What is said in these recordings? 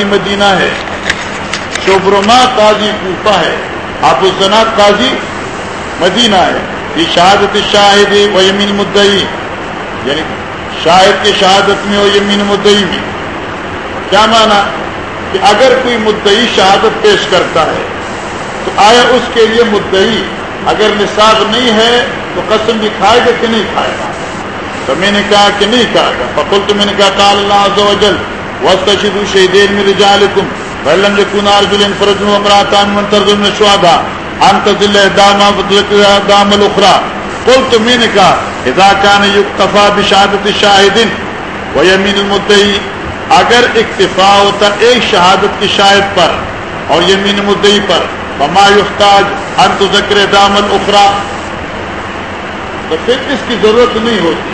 قاضی مدینہ ہے، شبرما قاضی کوفہ ہے ابو الزنا قاضی مدینہ ہے۔ یہ شہادت شاہد و یمین مدعی۔ یعنی شاہد کی شہادت میں و یمین مدعی میں۔ کیا مانا؟ کہ اگر کوئی مدعی شہادت پیش کرتا ہے، تو آیا اس کے لیے مدعی اگر نصاب نہیں ہے، تو قسم بھی کھائے گا کہ نہیں کھائے گا۔ تو میں نے کہا کہ نہیں کہا گا۔ فقل تو میں نے کہا، قال اللہ عز و جل واستشهدوا شهيدين من رجالكم، فإن لم يكونوا رجلا فرجل وامرأتان من ترضون الشهداء، أن تزل إحداهما فتلك إحداهما الأخرى. قلت میں نے کہا اذا كان يكتفى بشهادة الشاهدين ويمين المدعي، اگر اکتفا ہوتا ایک شہادت کی شاہد پر اور یمین مدعی پر، فما يحتاج ان تذکر دام الاخرى. تو پھر اس کی ضرورت نہیں ہوتی۔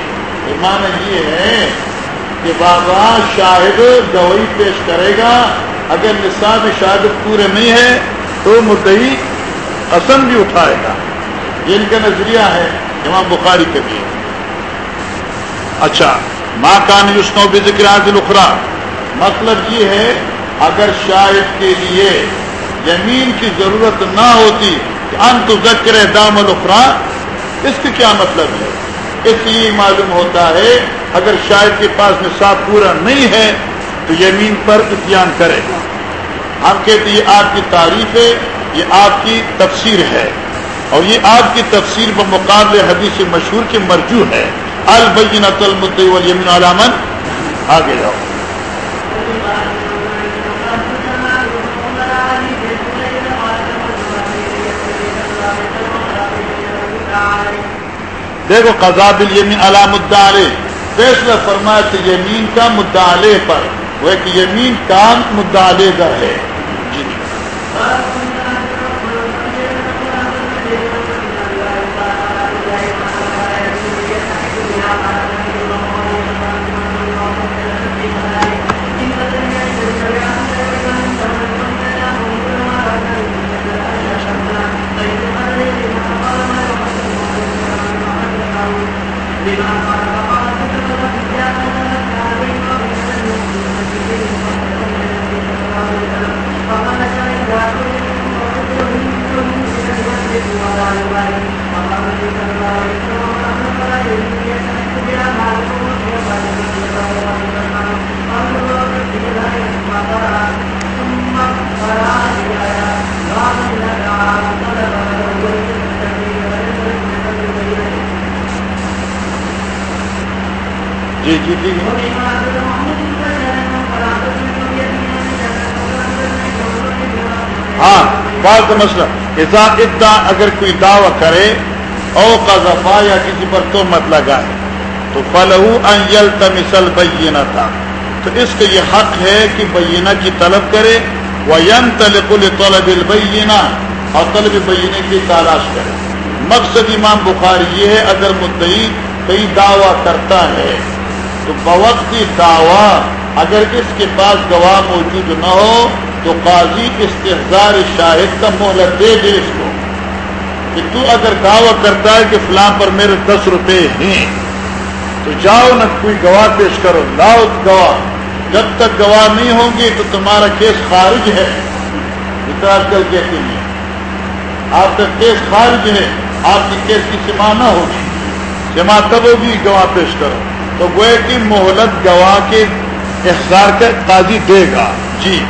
معنی یہ ہے کہ بابا شاہد گوئی پیش کرے گا۔ اگر نصاب شہادت پورے نہیں ہے تو مدعی قسم بھی اٹھائے گا۔ یہ ان کا نظریہ ہے، امام بخاری کے بھی اچھا ماں کان یوسنو بھی ذکر حاضل اخرا مطلب یہ ہے، اگر شاہد کے لیے زمین کی ضرورت نہ ہوتی کہ انت ذکر دام الخرا اس کا کیا مطلب ہے؟ اس لیے معلوم ہوتا ہے؟ اگر شاید کے پاس نصاب پورا نہیں ہے، تو یمین پر اتیان کرے۔ ہم کہتے یہ آپ کی تعریف ہے، یہ آپ کی تفسیر ہے۔ اور یہ آپ کی تفسیر بمقابل حدیث مشہور کے مرجو ہے۔ البین المدین علامن آگے جاؤ۔ دیکھو قذاب الیمین علام مدعلے فیصلہ فرمایا کہ یمین کا مدعلے پر، وہ ایک یمین کا مدعلے پر ہے جی جی ہاں بات مسئلہ ایسا ادعا اگر کوئی دعوی کرے او کا قذفا یا کسی پر تو مت لگائے۔ تو فلہو ان یلتمسل بینہ تھا تو اس کا یہ حق ہے کہ بینہ کی طلب کرے وینطلق لطلب البینہ اور طلب بینہ کی تلاش کرے۔ مقصد امام بخاری یہ ہے، اگر مدعی کئی دعویٰ کرتا ہے تو بوقت دعویٰ اگر اس کے پاس گواہ موجود نہ ہو تو قاضی استحزار شاہد کا مہلت دے دے اس کو کہ تو اگر دعویٰ کرتا ہے کہ فلاں پر میرے دس روپے ہیں، تو جاؤ نہ کوئی گواہ پیش کرو، لاؤ گواہ۔ جب تک گواہ نہیں ہوں گے تو تمہارا کیس خارج ہے۔ جتنا آج کل کہتے ہیں آپ کا کیس خارج ہے، آپ کی کیس کی سما نہ ہوگی۔ سما تب ہوگی گواہ پیش کرو۔ تو گوئے کی مہلت گواہ کے احسار کا قاضی دے گا۔ جی۔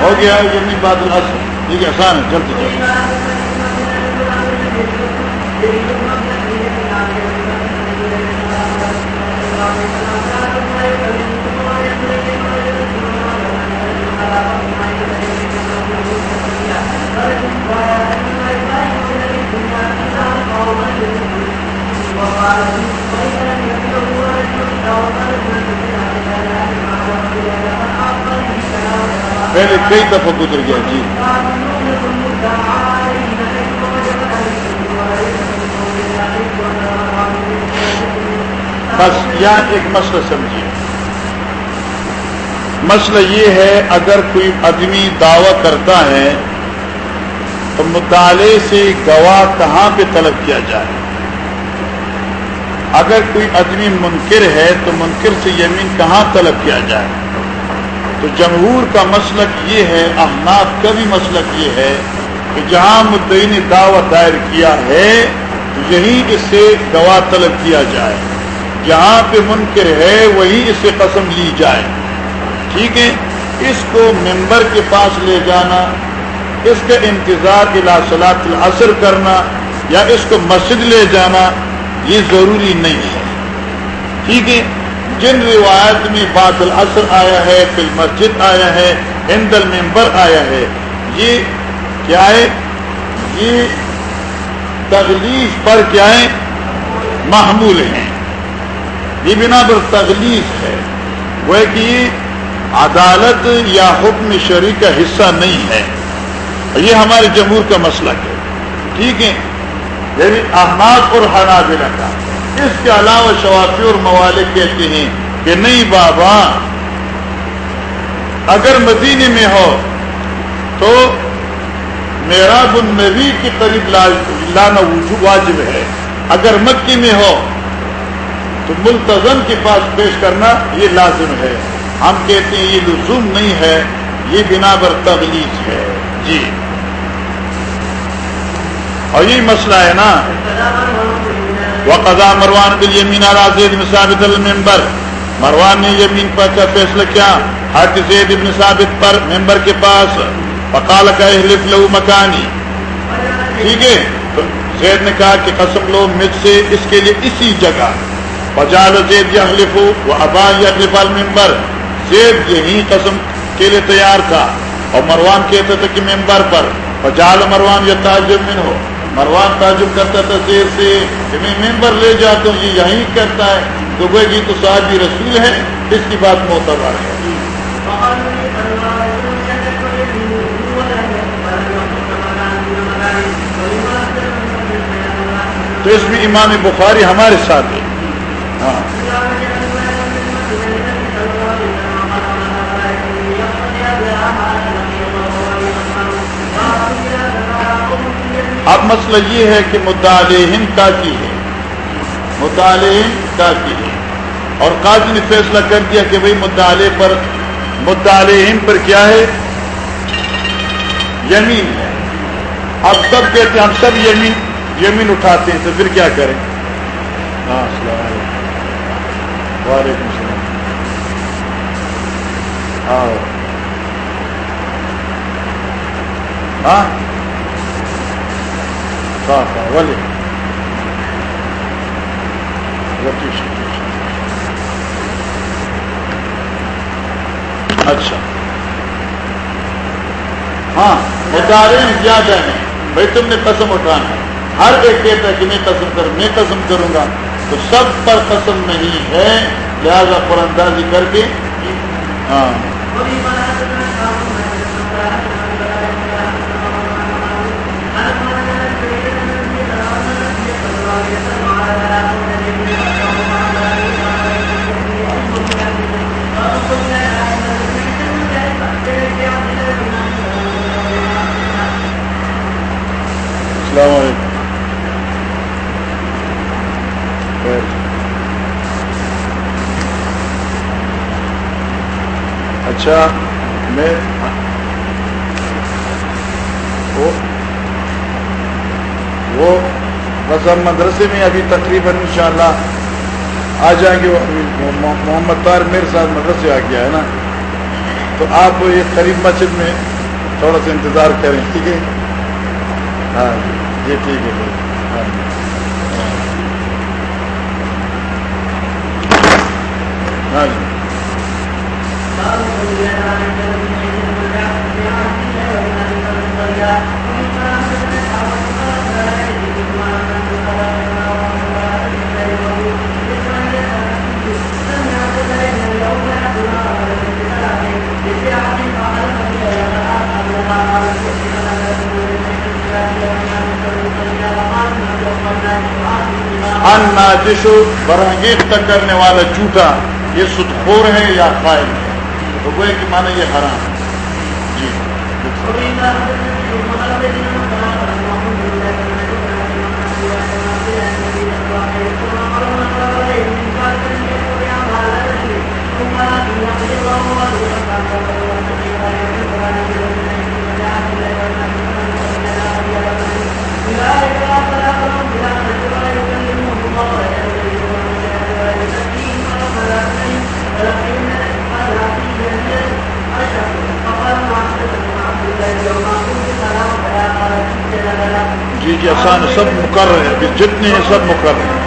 ہو گیا یہ بات ٹھیک ہے آسان ہے چلتے چلتے Thank you. پہلے کئی دفعہ گزر گیا جی بس یہاں ایک مسئلہ سمجھیے مسئلہ یہ ہے اگر کوئی آدمی دعوی کرتا ہے تو مطالعے سے گواہ کہاں پہ طلب کیا جائے اگر کوئی آدمی منکر ہے تو منکر سے یمین کہاں طلب کیا جائے تو جمہور کا مسلک یہ ہے، احناف کا بھی مسلک یہ ہے کہ جہاں مدعی نے دعوت دائر کیا ہے، تو یہیں اس سے گواہ طلب کیا جائے۔ جہاں پہ منکر ہے، وہی اس سے قسم لی جائے۔ ٹھیک ہے؟ اس کو ممبر کے پاس لے جانا، اس کا انتظار الاصلاط العصر کرنا یا اس کو مسجد لے جانا، یہ ضروری نہیں ہے۔ ٹھیک ہے؟ جن روایت میں بات العصر آیا ہے پھر مسجد آیا ہے ہند المبر آیا ہے۔ یہ کیا ہے؟ یہ تغلیف پر کیا ہے؟ محمول ہیں۔ یہ بنا پر تغلیف ہے۔ وہ کہ عدالت یا حکم شریع کا حصہ نہیں ہے۔ یہ ہمارے جمہور کا مسئلہ ہے۔ ٹھیک ہے؟ یعنی احمد اور حنابلہ کا۔ اس کے علاوہ شوافی اور موالک کہتے ہیں کہ نہیں بابا، اگر مدینے میں ہو تو میرا النبی کے قریب لانا واجب ہے۔ اگر مکی میں ہو تو ملتظم کے پاس پیش کرنا یہ لازم ہے۔ ہم کہتے ہیں یہ لزوم نہیں ہے، یہ بنا بر تبلیغ ہے۔ جی۔ اور یہی مسئلہ ہے نا۔ وہ قضا مروان بل یمین ثابت المبر مروان نے یمین پر کا فیصلہ کیا؟ حق زید ابن ثابت پر ممبر کے پاس. فقال کا احلف لو مکانی. ٹھیک ہے؟ تو زید نے کہا کہ قسم لو مجھ سے اس کے لیے اسی جگہ. فجال زید یحلف وہ ابا یحلف المبر زید یہی قسم کے لیے تیار تھا اور مروان کہتے تھے کہ ممبر پر. فجال مروان یا تعجب من ہو مروان تعجب کرتا تھا زید سے کہ میں ممبر لے جاتا ہوں، یہ یہی کرتا ہے۔ تو وہ جی تو صاحب رسول ہے، اس کی بات معتبر ہے۔ تو اس میں امام بخاری ہمارے ساتھ ہے۔ ہاں۔ اب مسئلہ یہ ہے کہ مطالعہ کا کی ہے؟ مطالعہ کا کی ہے؟ اور قاضی نے فیصلہ کر دیا کہ بھائی مطالعے پر مطالعہ پر کیا ہے؟ یمین ہے۔ اب سب کہتے ہیں ہم سب یمین یمین اٹھاتے ہیں تو پھر کیا کریں؟ ہاں السلام علیکم۔ وعلیکم السلام۔ ہاں؟, ہاں؟ بولے اچھا ہاں مدارے زیادہ ہیں بھائی تم نے قسم اٹھانا ہر ایک کہتا ہے کہ میں قسم کروں میں قسم کروں گا تو سب پر قسم نہیں ہے لہذا قرآن کر کے ہاں السلام علیکم اچھا میں وہ بس ہم مدرسے میں ابھی تقریباً انشاءاللہ آ جائیں گے محمد طار میرے ساتھ مدرسے آ گیا ہے نا؟ تو آپ یہ قریب مسجد میں تھوڑا سا انتظار کریں، ٹھیک ہے؟ ہاں جی ٹھیک ہے۔ ہاں جی۔ ہاں جی۔ ان نازش برانگیختہ کرنے والا جھوٹا یہ سدخور ہے یا قائم ہے تو وہ کہ مانا یہ حرام ہے جی جی جی آسان سب مقرر ہے جتنے ہیں سب مقرر ہیں۔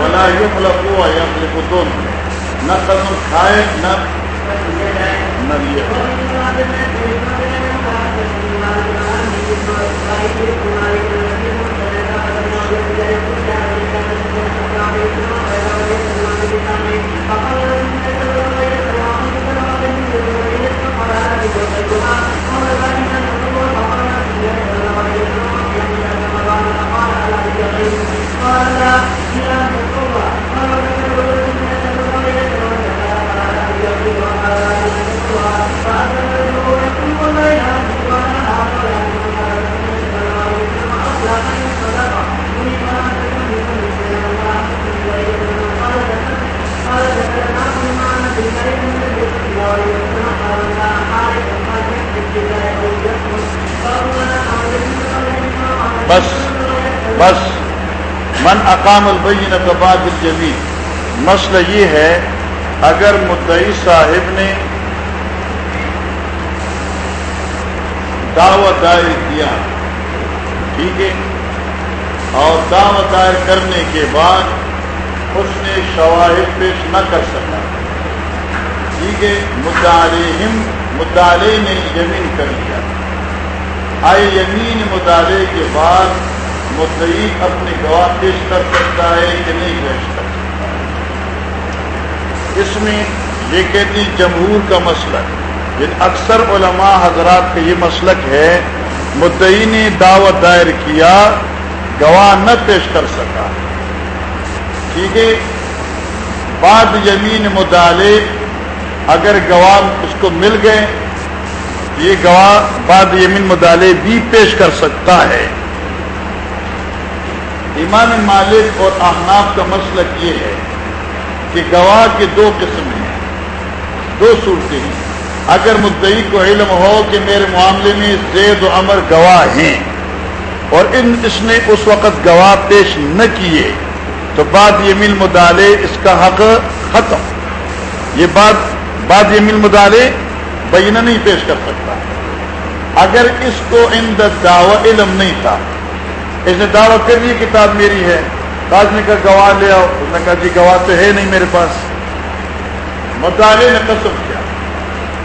ولا يخلق هو يخلق دون نہ قسم کھائے نہ نہ بس من اقام البین بعد الجمیل مسئلہ یہ ہے، اگر مدعی صاحب نے دعوت دائر کیا، ٹھیک ہے، اور دعوت دائر کرنے کے بعد اس نے شواہد پیش نہ کر سکا۔ ٹھیک ہے مدعلیم مطالعے نے یمین کر لیا آئے یمین مطالعے کے بعد مدعی اپنے گواہ پیش کر سکتا ہے کہ نہیں پیش کر سکتا۔ اس میں یہ کہتی جمہور کا مسلک یعنی اکثر علماء حضرات کا یہ مسلک ہے، مدعی نے دعوت دائر کیا، گواہ نہ پیش کر سکا۔ ٹھیک ہے؟ بعد یمین مطالعے اگر گواہ اس کو مل گئے، یہ گواہ بعد یمین مدالے بھی پیش کر سکتا ہے۔ امام مالک اور احناف کا مسلک یہ ہے کہ گواہ کے دو قسم ہیں، دو صورتیں ہیں۔ اگر مدعی کو علم ہو کہ میرے معاملے میں زید و امر گواہ ہیں اور ان اس نے اس وقت گواہ پیش نہ کیے، تو بعد یمین مدالے اس کا حق ختم۔ یہ بات بعد یہ مل مدارے بینہ نہیں پیش کر سکتا۔ اگر اس کو ان دعوی علم نہیں تھا اس نے دعویٰ کر لی کتاب میری ہے۔ تاج نے کہا گواہ لے آؤ۔ اس نے کہا جی گواہ تو ہے نہیں میرے پاس۔ مدارے نے قسم کیا۔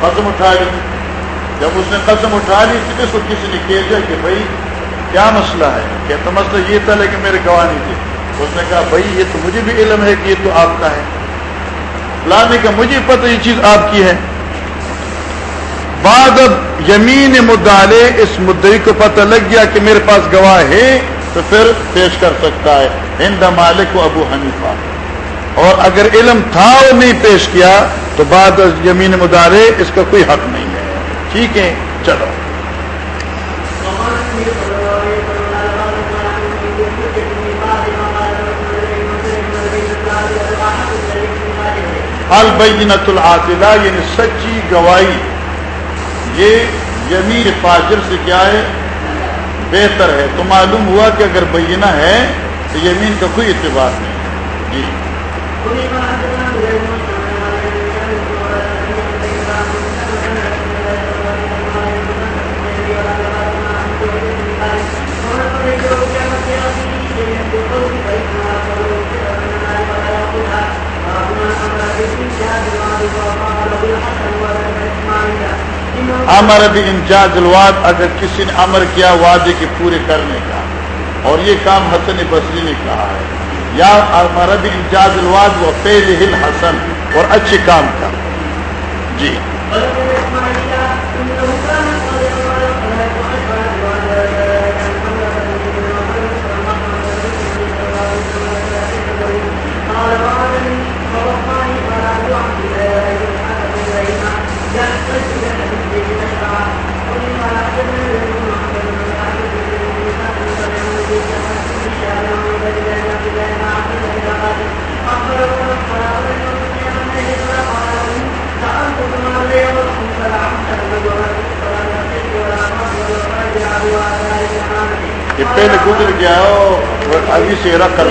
قسم اٹھا لی۔ جب اس نے قسم اٹھا لی تو اس کو کسی نے کہہ دیا کہ بھائی، کیا مسئلہ ہے؟ کہتا مسئلہ یہ تھا لیکن میرے گواہ نہیں تھے۔ اس نے کہا بھائی، یہ تو مجھے بھی علم ہے کہ یہ تو آپ کا ہے۔ لانے کا مجھے پتہ یہ چیز آپ کی ہے۔ بعد اب یمین مدالے اس مدعی کو پتہ لگ گیا کہ میرے پاس گواہ ہے تو پھر پیش کر سکتا ہے۔ ہند مالک و ابو حنیفہ۔ اور اگر علم تھا اور نہیں پیش کیا، تو بعد یمین مدارے اس کا کوئی حق نہیں ہے۔ ٹھیک ہے، چلو۔ البینت العادلہ یعنی سچی گواہی۔ یہ یمین فاجر سے کیا ہے؟ بہتر ہے۔ تو معلوم ہوا کہ اگر بینہ ہے تو یمین کا کوئی اعتبار نہیں۔ جی۔ امر بھی انجاز الواد اگر کسی نے امر کیا وعدے کے پورے کرنے کا۔ اور یہ کام حسن بصری نے کہا ہے۔ یا امر بھی انجاز الواد و فیل ہل حسن اور اچھے کام کا۔ جی۔ یہ پہلے گزر گیا ہو ابھی سے رکھ کر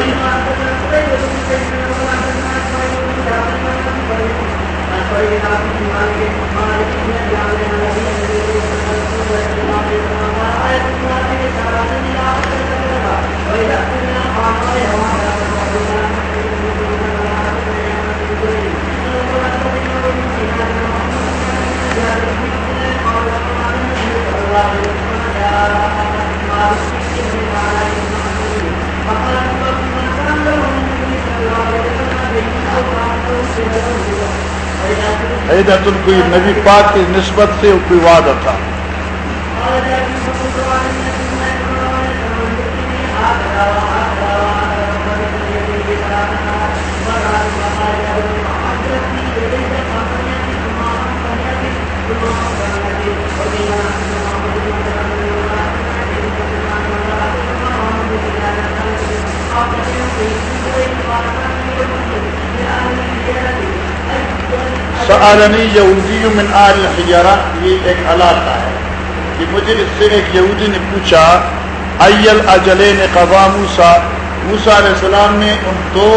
حیدت کوئی نبی پاک کی نسبت سے کوئی وعدہ تھا Yeah. سالنی یہودی من آل حجرہ، یہ ایک علاقہ ہے کہ مجھے اس سے ایک یہودی نے پوچھا ایل اجلے نے قبا موسا موسا علیہ السلام نے ان دو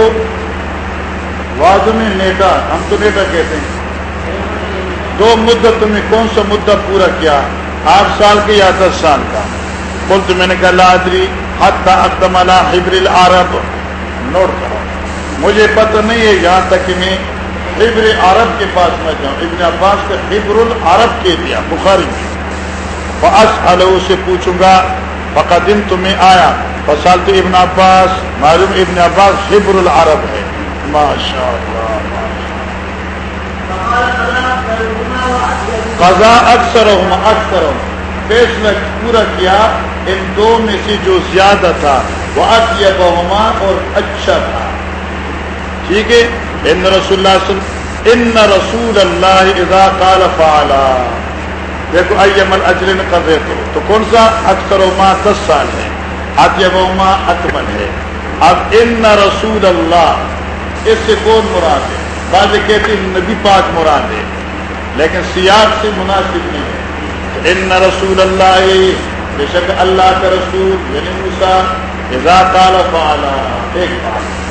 وعدوں میں نیٹا ہم تو نیٹا کہتے ہیں، دو مدت میں کون سا مدہ پورا کیا؟ آٹھ سال کے یا دس سال کا؟ بول تو میں نے کہا لادری حد اقدم حبر العرب۔ نوٹ کرو، مجھے پتہ نہیں ہے یہاں تک کہ میں حبر عرب کے پاس میں جاؤں۔ ابن عباس کا حبر العرب کے دیا، بخاری میں۔ بس الو سے پوچھوں گا بقا دن تمہیں آیا۔ فصال تو ابن عباس، معلوم ابن عباس حبر العرب ہے۔ ماشاء اللہ قضا اکثر ہوں اکثر ہوں فیصلہ پورا کیا، ان دو میں سے جو زیادہ تھا وہ اطیبہما اور اچھا تھا۔ ٹھیک ہے؟ ان رسول اللہ صلی ان رسول اللہ اذا قال فعلا. دیکھو ایم الاجر قضے تو تو کون سا؟ اکثر ما دس سال ہے اطیب ما اکمل ہے۔ اب ان رسول اللہ، اس سے کون مراد ہے؟ بعض کہتے ہیں نبی پاک مراد ہے، لیکن سیاق سے مناسب نہیں ہے۔ ان رسول اللہ، بے شک اللہ کا رسول یعنی موسا اذا قال فعلا۔ ایک بات۔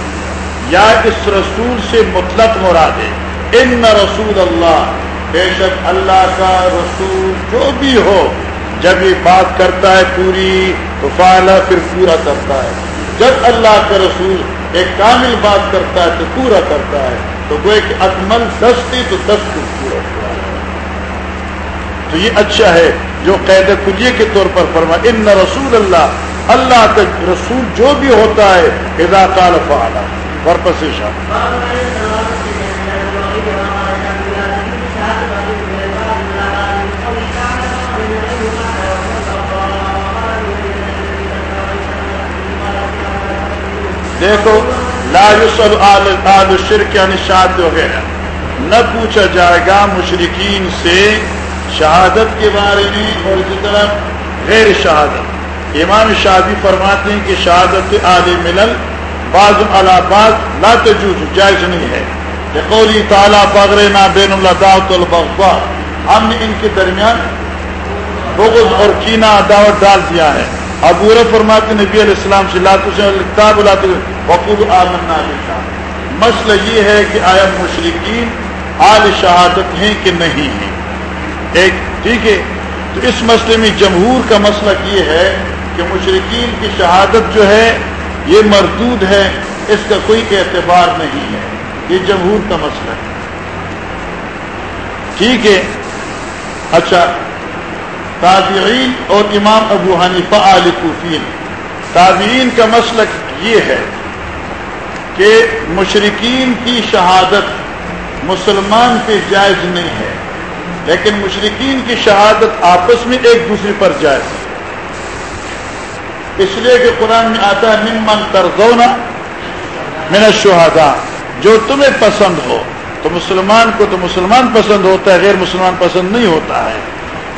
یا اس رسول سے مطلق مراد ہے ان رسول اللہ، بے شک اللہ کا رسول جو بھی ہو، جب یہ بات کرتا ہے پوری، تو فعلا پھر پورا کرتا ہے۔ جب اللہ کا رسول ایک کامل بات کرتا ہے، تو پورا کرتا ہے۔ تو وہ ایک اکمل دس تھی تو دس کو پورا کیا تو یہ اچھا ہے، جو قید کلیے کے طور پر فرما ان رسول اللہ اللہ کا رسول جو بھی ہوتا ہے، اذا قال فعلا۔ ورپس دیکھو لا یسل آل شرک یعنی شہادت وغیرہ نہ پوچھا جائے گا مشرقین سے شہادت کے بارے میں اور اسی طرح غیر شہادت امام شادی فرماتے ہیں کہ شہادت آل ملل بعض الباز لا تجوز، جائز نہیں ہے۔ قولی تعالیٰ بغر نا بین اللہ دعوت البغضاء ہم نے ان کے درمیان بغض اور کینہ دعوت ڈال دیا ہے۔ ابو فرماتے نبی علیہ السلام سے لا کتاب لا وقوب آمنا بالله مسئلہ یہ ہے کہ آیا مشرقین آل شہادت ہیں کہ نہیں ہیں۔ ایک، ٹھیک ہے۔ تو اس مسئلے میں جمہور کا مسئلہ یہ ہے کہ مشرقین کی شہادت جو ہے یہ مردود ہے، اس کا کوئی اعتبار نہیں ہے۔ یہ جمہور کا مسئلہ ہے۔ ٹھیک ہے۔ اچھا تابعین اور امام ابو حنیفہ علی کوفین تابعین کا مسلک یہ ہے کہ مشرقین کی شہادت مسلمان پہ جائز نہیں ہے، لیکن مشرقین کی شہادت آپس میں ایک دوسرے پر جائز ہے۔ اس لیے کہ قرآن میں آتا ہے، ممن ترزونا من الشہداء، جو تمہیں پسند ہو۔ تو مسلمان کو تو مسلمان پسند ہوتا ہے، غیر مسلمان پسند نہیں ہوتا ہے۔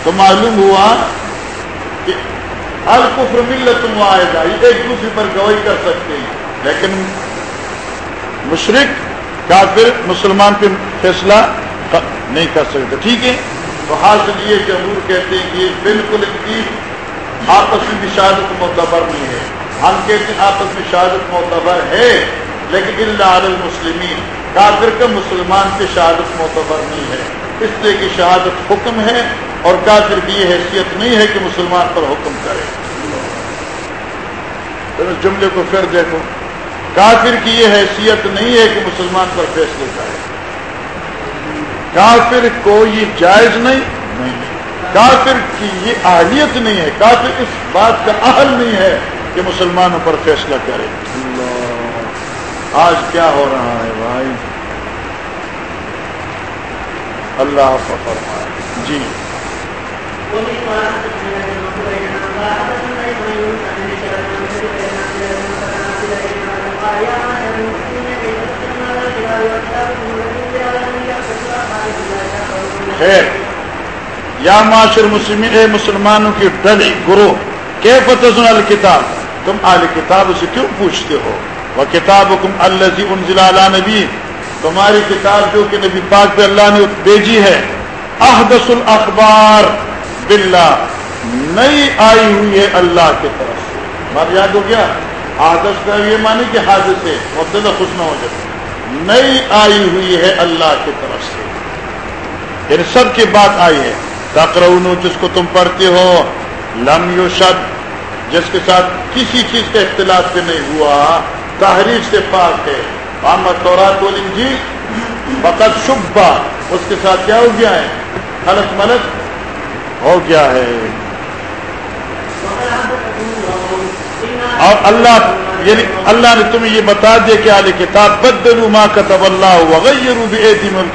تو معلوم ہوا کہ الکفر ملت معاہدہ یہ ایک دوسرے پر گواہی کر سکتے ہیں۔ لیکن مشرق کافر، مسلمان پہ فیصلہ نہیں کر سکتے۔ ٹھیک ہے؟ تو حاصل یہ ضرور کہتے ہیں کہ یہ بالکل آپس میں بھی شہادت معتبر نہیں ہے۔ ہم کہتے ہیں آپس میں شہادت معتبر ہے، لیکن اللہ المسلمین، کافر کا مسلمان پہ شہادت معتبر نہیں ہے۔ اس لیے کہ شہادت حکم ہے اور کافر کی یہ حیثیت نہیں ہے کہ مسلمان پر حکم کرے۔ جملے کو پھر دیکھو۔ کافر کی یہ حیثیت نہیں ہے کہ مسلمان پر فیصلے کرے۔ کافر کو یہ جائز نہیں نہیں۔ کافر کی یہ اہلیت نہیں ہے، کافر اس بات کا اہل نہیں ہے کہ مسلمانوں پر فیصلہ کرے۔ آج کیا ہو رہا ہے بھائی؟ اللہ فرمائے جی۔ خیر۔ یا معاشر مسلم اے مسلمانوں کی ڈلی گرو کی فتح الکتاب؟ تم آل کتاب سے کیوں پوچھتے ہو؟ وہ کتاب حکم اللہ نبی، تمہاری کتاب جو کہ نبی پاک پہ اللہ نے بھیجی ہے، احدث الاخبار باللہ، نئی آئی ہوئی ہے اللہ کی طرف سے۔ بات یاد ہو گیا؟ آدس کا یہ مانی کہ حادث ہے مبتدا خوش نہ ہو جائے نئی آئی ہوئی ہے اللہ کی طرف سے۔ یعنی سب کی بات آئی ہے۔ تقرون جس کو تم پڑھتے ہو، لم یو شد جس کے ساتھ کسی چیز کا اختلاف سے نہیں ہوا تحریر سے پاک ہے۔ محمد تورات جی بقت شبہ۔ اس کے ساتھ کیا ہو گیا ہے؟ خلط ملت ہو گیا ہے۔ اور اللہ یعنی اللہ نے تمہیں یہ بتا دیا کہ علی کتاب بدلو ما کتب اللہ وغیروا بایدیہم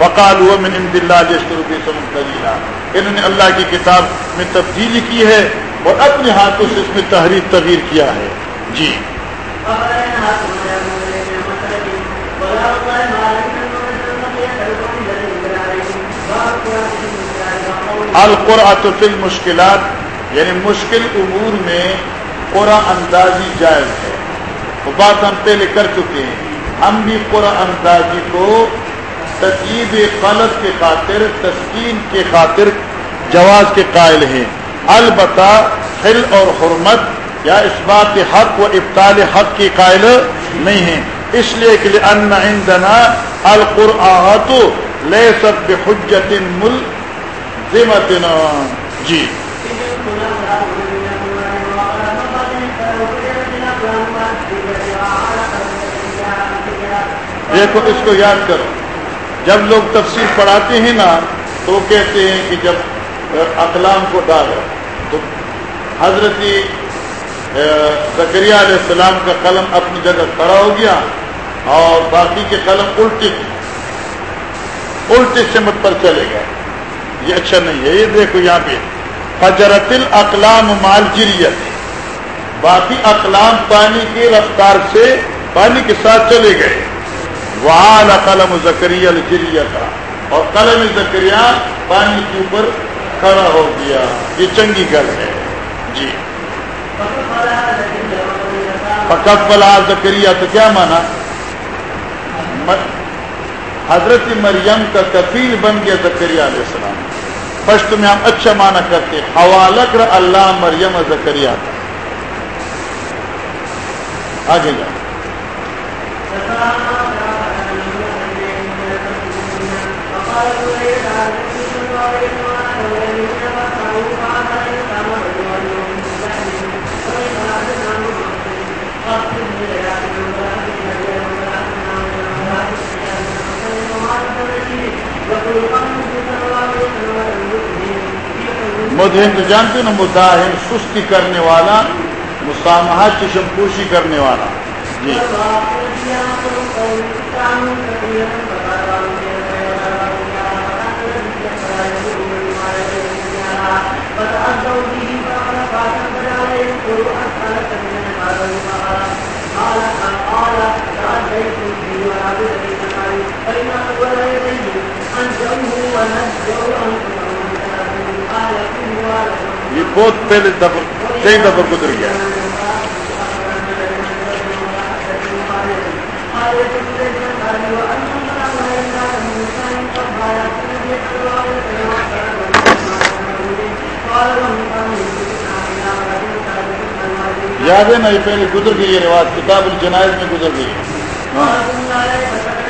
الکتاب وقالوا من عند اللہ یشتروا به ثمن قلیلا انہوں نے اللہ کی کتاب میں تبدیلی کی ہے اور اپنے ہاتھوں سے اس میں تحریر تغیر کیا ہے۔ جی۔ القرآت فی المشکلات یعنی مشکل امور میں قرآن اندازی جائز ہے۔ وہ بات ہم پہلے کر چکے ہیں۔ ہم بھی قرآن اندازی کو تقیب غلط کے خاطر، تسکین کے خاطر جواز کے قائل ہیں۔ البتہ حل اور حرمت یا اس بات کے حق و ابتال حق کی قائل نہیں ہیں۔ اس لیے کہ ان عندنا القرآت لے سب حجت مل جی۔ دیکھو، اس کو یاد کرو۔ جب لوگ تفصیل پڑھاتے ہیں نا، تو کہتے ہیں کہ جب اقلام کو ڈالو تو حضرت زکریہ علیہ السلام کا قلم اپنی جگہ کھڑا ہو گیا اور باقی کے قلم الٹی الٹی سمت پر چلے گئے۔ یہ اچھا نہیں ہے، یہ دیکھو یہاں پہ۔ فجرت الاقلام مال جریت باقی اقلام پانی کی رفتار سے، پانی کے ساتھ چلے گئے۔ وہاں قلم زکری الجریہ کا اور قلم زکریہ پانی کے اوپر کھڑا ہو گیا۔ یہ چنگی گل ہے۔ جی۔ فلا زکریہ تو کیا مانا؟ حضرت مریم کا کفیل بن گیا زکریہ علیہ السلام۔ فرسٹ میں ہم اچھا مانا کرتے حوالہ کر اللہ مریم زکریہ کا آگے جاؤ۔ مدہن تو جانتے نا مداحن سستی کرنے والا مسامہ چشم پوشی کرنے والا۔ جی۔ یہ بہت پہلے دفعہ کئی دفعہ گزر گیا۔ یاد ہے نا یہ پہلے گزر گئی ہے رواج، کتاب الجنائز میں گزر گئی۔ ہاں۔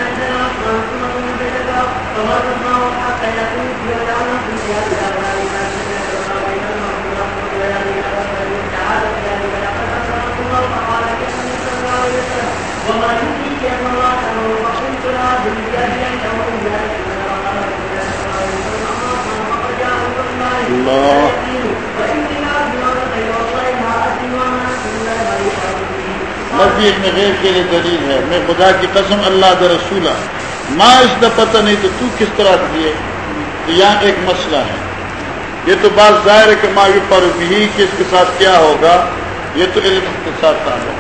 ہاں ابن غیر کے لیے دلیل ہے۔ میں خدا کی قسم اللہ در رسولہ ماں اس کا پتہ نہیں تو تو کس طرح دیے، تو یہاں ایک مسئلہ ہے۔ یہ تو بات ظاہر ہے کہ ماں پر بھی کہ اس کے ساتھ کیا ہوگا، یہ تو علم کے ساتھ ہے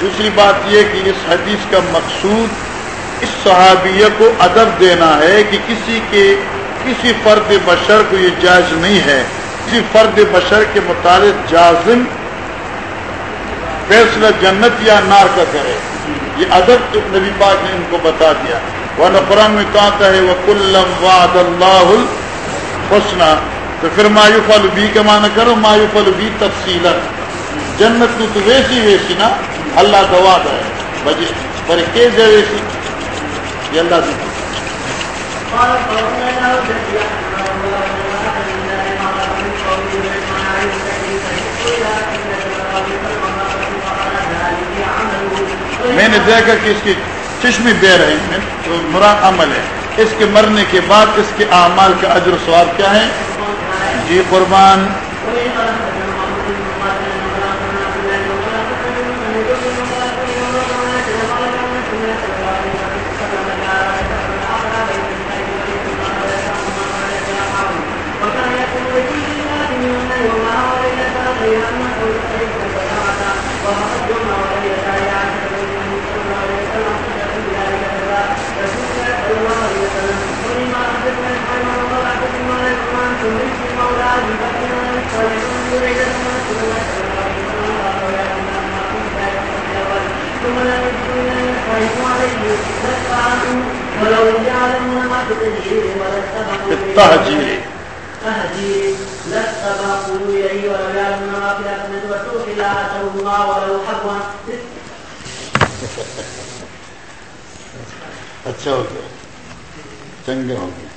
دوسری بات یہ کہ اس حدیث کا مقصود اس صحابیہ کو ادب دینا ہے کہ کسی کے کسی فرد بشر کو یہ جائز نہیں ہے۔ کسی فرد بشر کے متعلق جازم فیصلہ جنت یا نار کا کرے۔ یہ ادب نبی پاک نے ان کو بتا دیا۔ وہ قرآن میں کہتا ہے وہ کلم واد اللہ حسنا تو پھر مایوف البی کا معنی کرو مایوف البی تفصیل جنت تو ویسی ویسی نا، اللہ کا وعدہ ہے۔ بجے پر کیس ویسی۔ یہ اللہ کی میں نے دیکھا کہ اس کی چشمی دے رہے ہیں تو مراد عمل ہے۔ اس کے مرنے کے بعد اس کے اعمال کا اجر و سواب کیا ہے؟ جی قربان۔ ثم لا التهجير لاتبعوا ولو يعلمون ما في الله ولو اچھا ہو گیا۔ چنگے ہو گئے۔